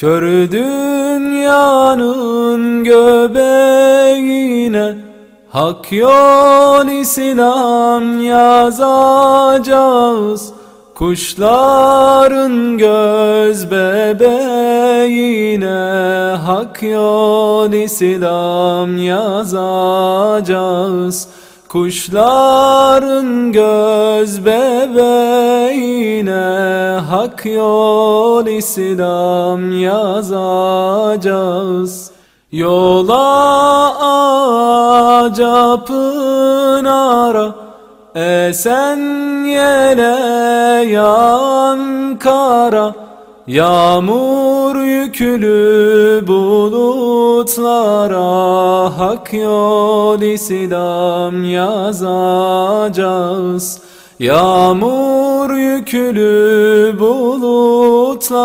Kör dünyanın göbeğine Hak yol İslam yazacağız. Kuşların göz bebeğine Hak yol İslam yazacağız Kuşların göz bebeğine Hak yol İslam yazacağız. Yola ağaca pınara Esen yele yan kara Yağmur yüklü bulutlara Hak yol İslam yazacağız. Yağmur yüklü bulutlara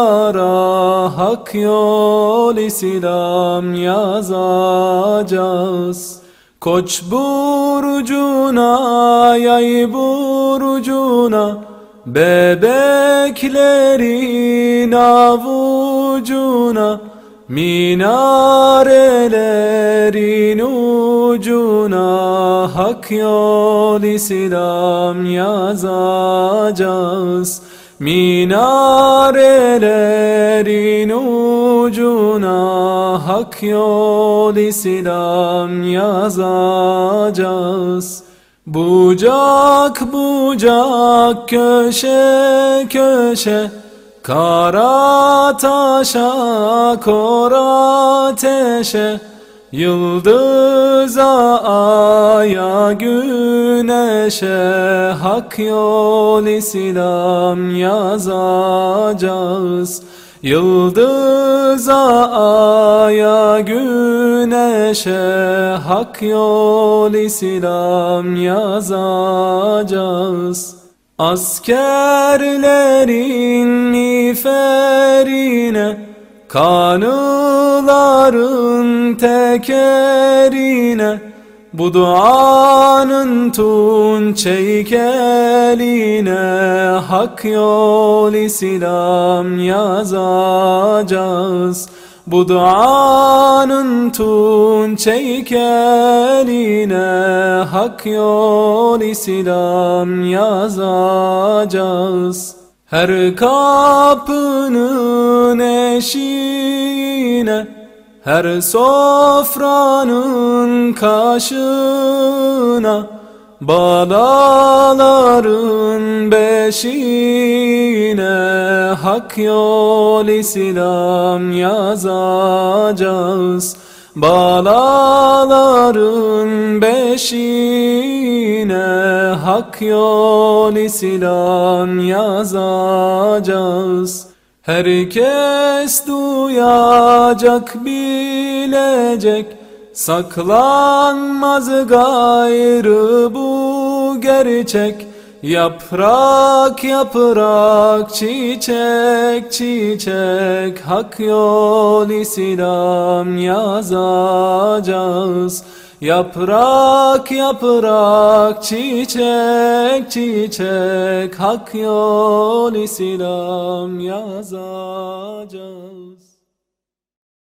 Hak yol İslam yazacağız. Koç burcuna, yay burcuna Bebeklerin avucuna Minarelerin ucuna Hak yol İslam yazacağız. Minarelerin ucuna Hak yol İslam yazacağız Bucak bucak köşe köşe Kara taşa kor ateşe Yıldıza aya güneşe Hak yol İslam yazacağız Yıldıza aya güneşe Hak yol İslam yazacağız. Askerlerin miğferine Kanıların tekerine Bu duanın tunç heykeline Hak yol İslam yazacağız. Bu duanın tunç heykeline Hak yol İslam yazacağız. Her kapının eşiğine Her sofranın kaşına Balaların beşiğine Hak yol İslam yazacağız. Balaların beşiğine Hak yol İslam yazacağız Herkes duyacak bilecek. Saklanmaz gayrı bu gerçek. Yaprak yaprak çiçek çiçek. Hak yol İslam yazacağız Yaprak yaprak çiçek çiçek Hak yol İslam yazacağız